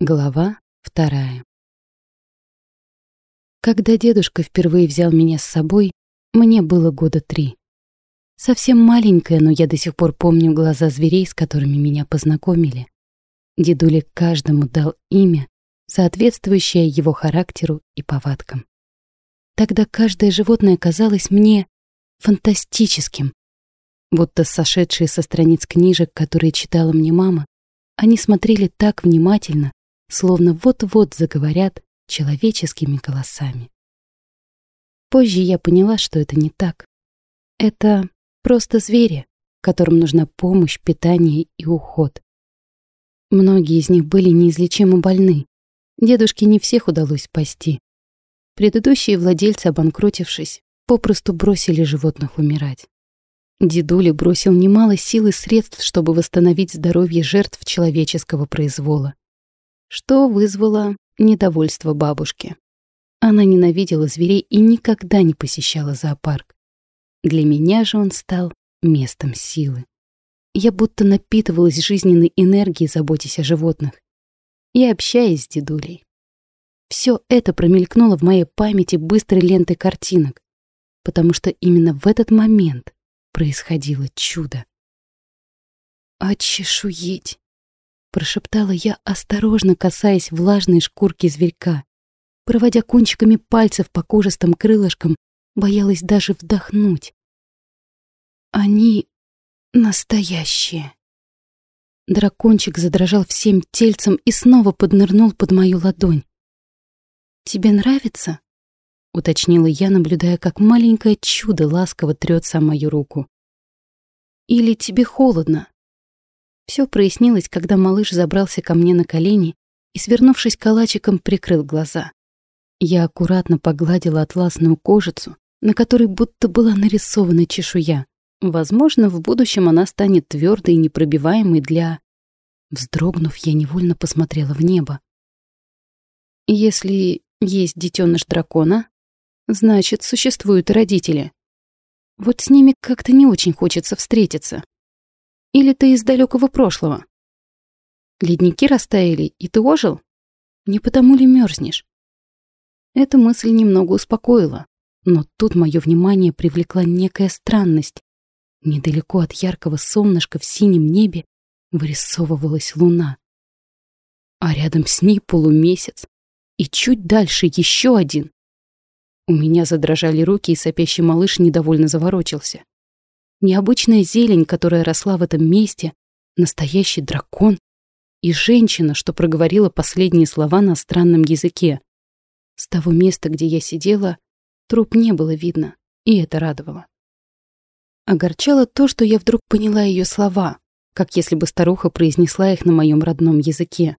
Глава вторая. Когда дедушка впервые взял меня с собой, мне было года три. Совсем маленькая, но я до сих пор помню глаза зверей, с которыми меня познакомили. Дедуля каждому дал имя, соответствующее его характеру и повадкам. Тогда каждое животное казалось мне фантастическим, будто сошедшие со страниц книжек, которые читала мне мама, они смотрели так внимательно, словно вот-вот заговорят человеческими голосами. Позже я поняла, что это не так. Это просто звери, которым нужна помощь, питание и уход. Многие из них были неизлечимо больны. Дедушке не всех удалось спасти. Предыдущие владельцы, обанкротившись, попросту бросили животных умирать. Дедуля бросил немало сил и средств, чтобы восстановить здоровье жертв человеческого произвола что вызвало недовольство бабушки. Она ненавидела зверей и никогда не посещала зоопарк. Для меня же он стал местом силы. Я будто напитывалась жизненной энергией, заботясь о животных и общаясь с дедулей. Все это промелькнуло в моей памяти быстрой лентой картинок, потому что именно в этот момент происходило чудо. «Очешуеть!» Прошептала я, осторожно касаясь влажной шкурки зверька. Проводя кончиками пальцев по кожистым крылышкам, боялась даже вдохнуть. Они настоящие. Дракончик задрожал всем тельцем и снова поднырнул под мою ладонь. «Тебе нравится?» — уточнила я, наблюдая, как маленькое чудо ласково трется мою руку. «Или тебе холодно?» Все прояснилось, когда малыш забрался ко мне на колени и, свернувшись калачиком, прикрыл глаза. Я аккуратно погладила атласную кожицу, на которой будто была нарисована чешуя. Возможно, в будущем она станет твердой и непробиваемой для... Вздрогнув, я невольно посмотрела в небо. Если есть детеныш дракона, значит, существуют родители. Вот с ними как-то не очень хочется встретиться. Или ты из далекого прошлого? Ледники растаяли, и ты ожил? Не потому ли мерзнешь? Эта мысль немного успокоила, но тут мое внимание привлекла некая странность. Недалеко от яркого солнышка в синем небе вырисовывалась луна. А рядом с ней полумесяц, и чуть дальше еще один. У меня задрожали руки, и сопящий малыш недовольно заворочился. Необычная зелень, которая росла в этом месте, настоящий дракон и женщина, что проговорила последние слова на странном языке. С того места, где я сидела, труп не было видно, и это радовало. Огорчало то, что я вдруг поняла ее слова, как если бы старуха произнесла их на моем родном языке.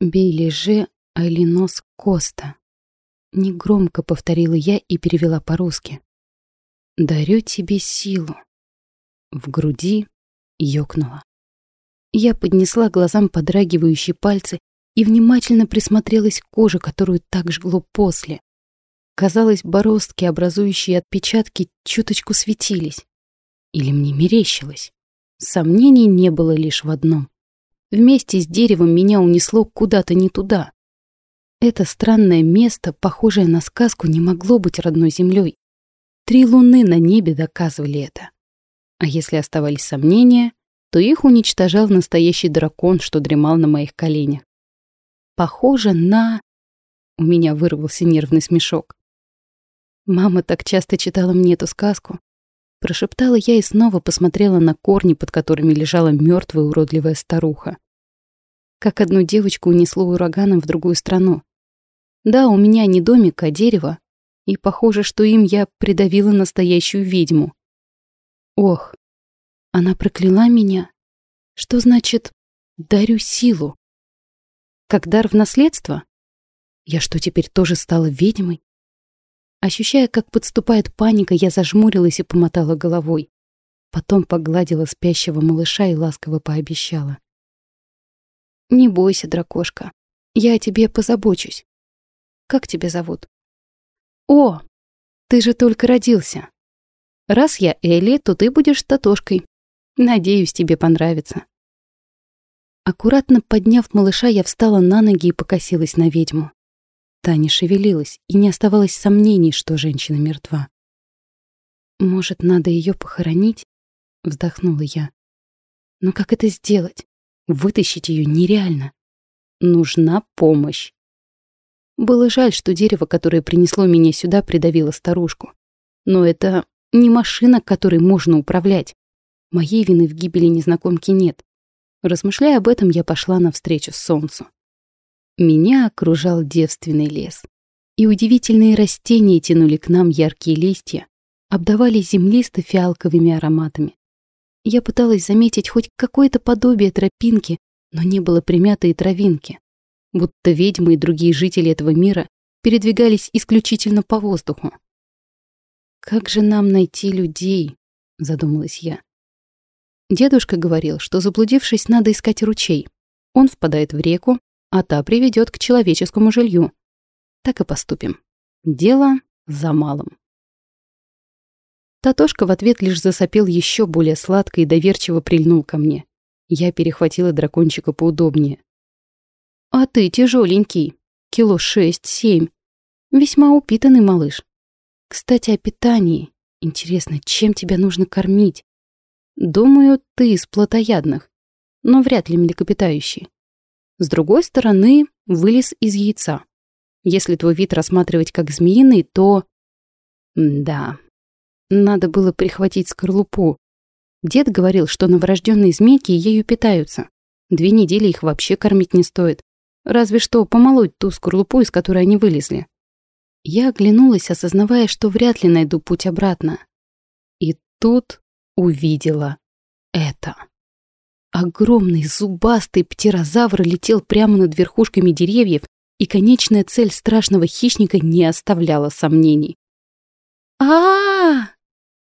«Белиже Алинос Коста», — негромко повторила я и перевела по-русски. Дарю тебе силу. В груди ёкнуло. Я поднесла глазам подрагивающие пальцы и внимательно присмотрелась к коже, которую так жгло после. Казалось, бороздки, образующие отпечатки, чуточку светились. Или мне мерещилось. Сомнений не было лишь в одном. Вместе с деревом меня унесло куда-то не туда. Это странное место, похожее на сказку, не могло быть родной землей. Три луны на небе доказывали это. А если оставались сомнения, то их уничтожал настоящий дракон, что дремал на моих коленях. Похоже на... У меня вырвался нервный смешок. Мама так часто читала мне эту сказку. Прошептала я и снова посмотрела на корни, под которыми лежала мертвая уродливая старуха. Как одну девочку унесло ураганом в другую страну. Да, у меня не домик, а дерево, и похоже, что им я придавила настоящую ведьму. Ох, она прокляла меня. Что значит «дарю силу»? Как дар в наследство? Я что, теперь тоже стала ведьмой? Ощущая, как подступает паника, я зажмурилась и помотала головой. Потом погладила спящего малыша и ласково пообещала. «Не бойся, дракошка, я о тебе позабочусь. Как тебя зовут?» «О, ты же только родился. Раз я Элли, то ты будешь Татошкой. Надеюсь, тебе понравится». Аккуратно подняв малыша, я встала на ноги и покосилась на ведьму. Та не шевелилась, и не оставалось сомнений, что женщина мертва. «Может, надо ее похоронить?» — вздохнула я. «Но как это сделать? Вытащить ее нереально. Нужна помощь». Было жаль, что дерево, которое принесло меня сюда, придавило старушку. Но это не машина, которой можно управлять. Моей вины в гибели незнакомки нет. Размышляя об этом, я пошла навстречу солнцу. Меня окружал девственный лес. И удивительные растения тянули к нам яркие листья, обдавали землисто-фиалковыми ароматами. Я пыталась заметить хоть какое-то подобие тропинки, но не было примятой травинки. Будто ведьмы и другие жители этого мира передвигались исключительно по воздуху. «Как же нам найти людей?» — задумалась я. Дедушка говорил, что заблудившись, надо искать ручей. Он впадает в реку, а та приведет к человеческому жилью. Так и поступим. Дело за малым. Татошка в ответ лишь засопел еще более сладко и доверчиво прильнул ко мне. Я перехватила дракончика поудобнее. «А ты тяжеленький, кило шесть-семь. Весьма упитанный малыш. Кстати, о питании. Интересно, чем тебя нужно кормить? Думаю, ты из плотоядных, но вряд ли млекопитающий. С другой стороны, вылез из яйца. Если твой вид рассматривать как змеиный, то... да, надо было прихватить скорлупу. Дед говорил, что новорожденные змейки ею питаются. Две недели их вообще кормить не стоит. Разве что помолоть ту скорлупу, из которой они вылезли. Я оглянулась, осознавая, что вряд ли найду путь обратно. И тут увидела это. Огромный зубастый птерозавр летел прямо над верхушками деревьев, и конечная цель страшного хищника не оставляла сомнений. а а,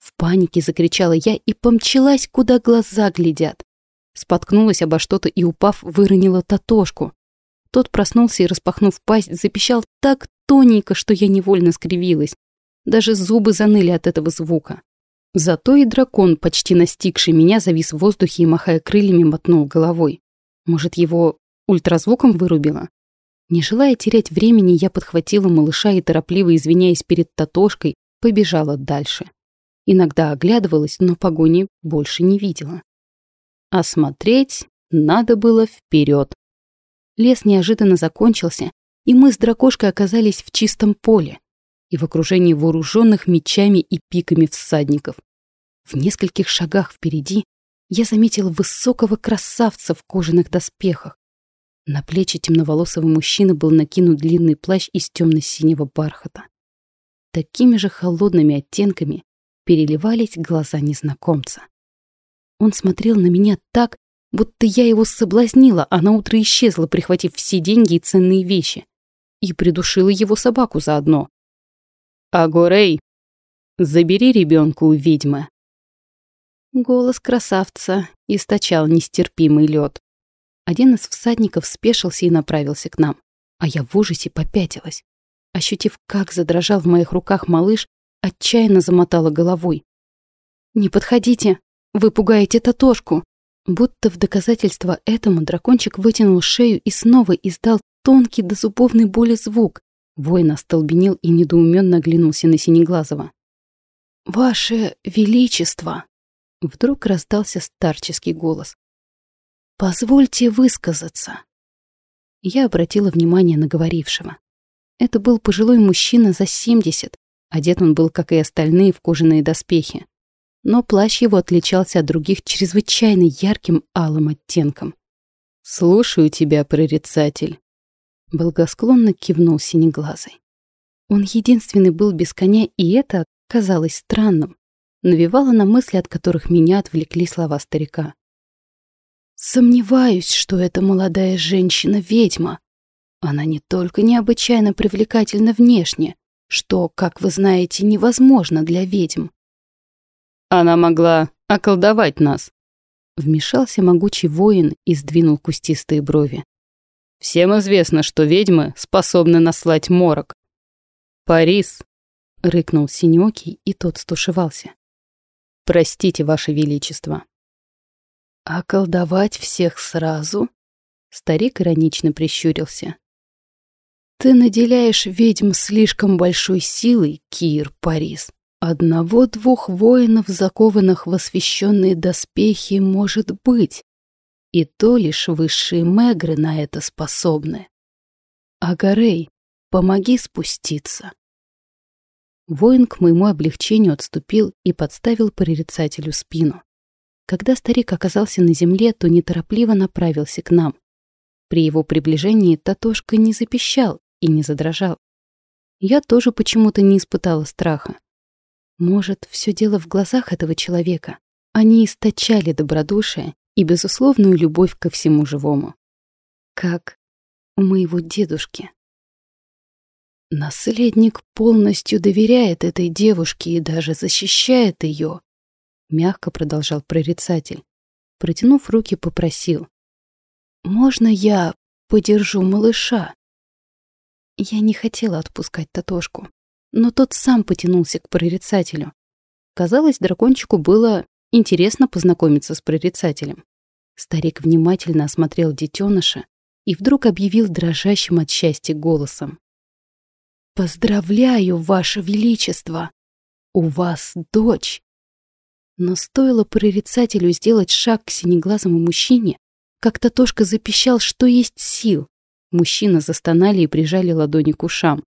В панике закричала я и помчалась, куда глаза глядят. Споткнулась обо что-то и, упав, выронила Татошку. Тот проснулся и, распахнув пасть, запищал так тоненько, что я невольно скривилась. Даже зубы заныли от этого звука. Зато и дракон, почти настигший меня, завис в воздухе и, махая крыльями, мотнул головой. Может, его ультразвуком вырубило? Не желая терять времени, я подхватила малыша и, торопливо извиняясь перед Татошкой, побежала дальше. Иногда оглядывалась, но погони больше не видела. Осмотреть надо было вперед. Лес неожиданно закончился, и мы с дракошкой оказались в чистом поле и в окружении вооруженных мечами и пиками всадников. В нескольких шагах впереди я заметила высокого красавца в кожаных доспехах. На плечи темноволосого мужчины был накинут длинный плащ из темно-синего бархата. Такими же холодными оттенками переливались глаза незнакомца. Он смотрел на меня так, будто я его соблазнила, а на утро исчезла, прихватив все деньги и ценные вещи. И придушила его собаку заодно. «Агорей, забери ребенка у ведьмы». Голос красавца источал нестерпимый лед. Один из всадников спешился и направился к нам, а я в ужасе попятилась. Ощутив, как задрожал в моих руках малыш, отчаянно замотала головой. «Не подходите! Вы пугаете Татошку!» Будто в доказательство этому дракончик вытянул шею и снова издал тонкий до зубовной боли звук. Воин остолбенел и недоуменно оглянулся на Синеглазого. «Ваше Величество!» Вдруг раздался старческий голос. «Позвольте высказаться». Я обратила внимание на говорившего. Это был пожилой мужчина за семьдесят. Одет он был, как и остальные, в кожаные доспехи. Но плащ его отличался от других чрезвычайно ярким алым оттенком. «Слушаю тебя, прорицатель», — благосклонно кивнул синеглазый. Он единственный был без коня, и это казалось странным навевала на мысли, от которых меня отвлекли слова старика. «Сомневаюсь, что эта молодая женщина ведьма. Она не только необычайно привлекательна внешне, что, как вы знаете, невозможно для ведьм. Она могла околдовать нас», — вмешался могучий воин и сдвинул кустистые брови. «Всем известно, что ведьмы способны наслать морок». «Парис», — рыкнул Синёкий, и тот стушевался. Простите, Ваше Величество. А колдовать всех сразу? Старик иронично прищурился. «Ты наделяешь ведьм слишком большой силой, Кир Парис. Одного-двух воинов, закованных в освященные доспехи, может быть, и то лишь высшие мегры на это способны. Агарей, помоги спуститься». Воин к моему облегчению отступил и подставил прорицателю спину. Когда старик оказался на земле, то неторопливо направился к нам. При его приближении Татошка не запищал и не задрожал. Я тоже почему-то не испытала страха. Может, все дело в глазах этого человека. Они источали добродушие и безусловную любовь ко всему живому. Как у моего дедушки. Наследник полностью доверяет этой девушке и даже защищает ее. Мягко продолжал прорицатель. Протянув руки, попросил. «Можно я подержу малыша?» Я не хотела отпускать Татошку, но тот сам потянулся к прорицателю. Казалось, дракончику было интересно познакомиться с прорицателем. Старик внимательно осмотрел детеныша и вдруг объявил дрожащим от счастья голосом. «Поздравляю, Ваше Величество! У вас дочь!» Но стоило прорицателю сделать шаг к синеглазому мужчине, как Татошка запищал, что есть сил. Мужчины застонали и прижали ладони к ушам.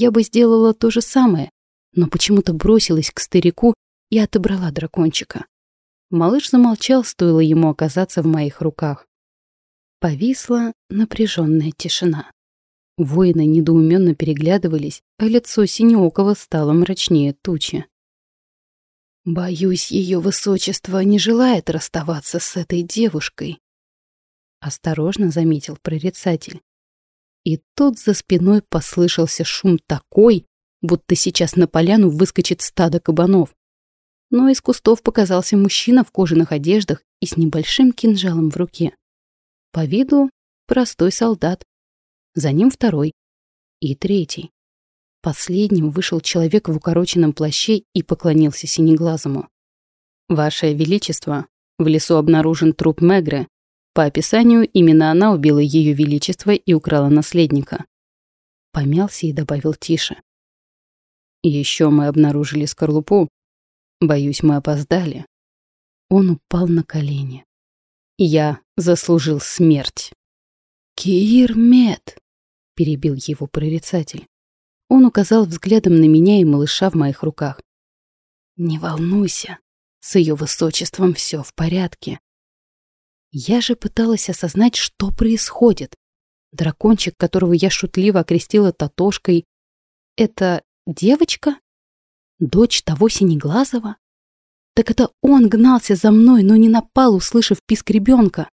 Я бы сделала то же самое, но почему-то бросилась к старику и отобрала дракончика. Малыш замолчал, стоило ему оказаться в моих руках. Повисла напряженная тишина. Воины недоуменно переглядывались, а лицо Синеокова стало мрачнее тучи. «Боюсь, ее высочество не желает расставаться с этой девушкой», — осторожно заметил прорицатель. И тут за спиной послышался шум такой, будто сейчас на поляну выскочит стадо кабанов. Но из кустов показался мужчина в кожаных одеждах и с небольшим кинжалом в руке. По виду простой солдат, за ним второй и третий. Последним вышел человек в укороченном плаще и поклонился синеглазому. «Ваше Величество, в лесу обнаружен труп Мегры. По описанию, именно она убила Ее Величество и украла наследника». Помялся и добавил тише. Еще мы обнаружили скорлупу. Боюсь, мы опоздали». Он упал на колени. «Я заслужил смерть». «Киир Мед!» перебил его прорицатель. Он указал взглядом на меня и малыша в моих руках. «Не волнуйся, с ее высочеством все в порядке». Я же пыталась осознать, что происходит. Дракончик, которого я шутливо окрестила Татошкой, это девочка? Дочь того Синеглазого? Так это он гнался за мной, но не напал, услышав писк ребенка.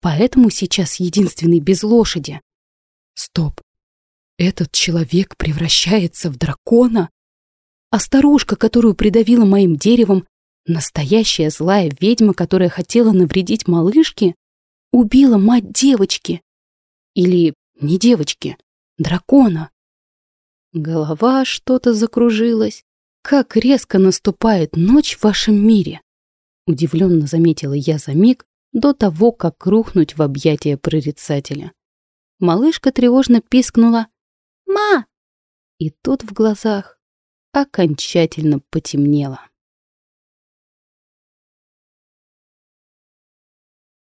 Поэтому сейчас единственный без лошади. Стоп. Этот человек превращается в дракона? А старушка, которую придавила моим деревом, настоящая злая ведьма, которая хотела навредить малышке, убила мать девочки. Или не девочки, дракона. Голова что-то закружилась. Как резко наступает ночь в вашем мире. Удивленно заметила я за миг до того, как рухнуть в объятия прорицателя. Малышка тревожно пискнула «Ма!» И тут в глазах окончательно потемнело.